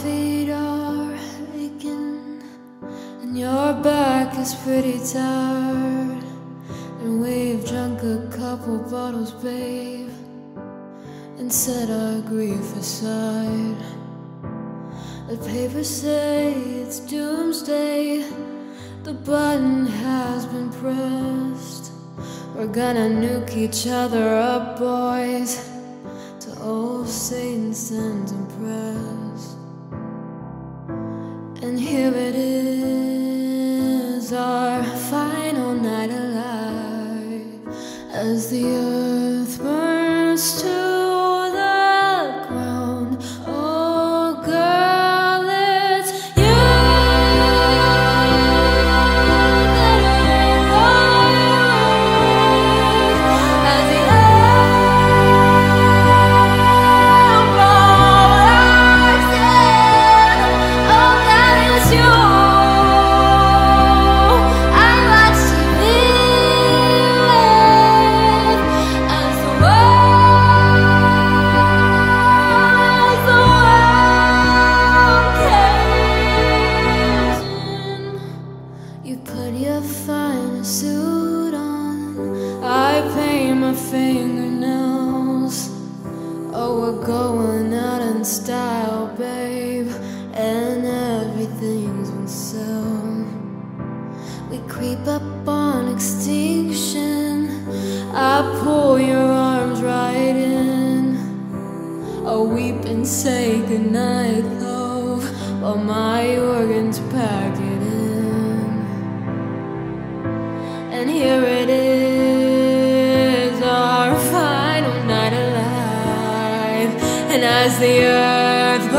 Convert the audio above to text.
feet are aching, and your back is pretty tired. And we've drunk a couple bottles, babe, and set our grief aside. The papers say it's doomsday, the button has been pressed. We're gonna nuke each other up, boys. Old Satan stands impressed. And here it is, our final night alive, as the fingernails. Oh, we're going out in style, babe, and everything's on sale. We creep up on extinction. I pull your arms right in. Oh, I weep and say goodnight, love, while my And here it is, our final night alive. And as the earth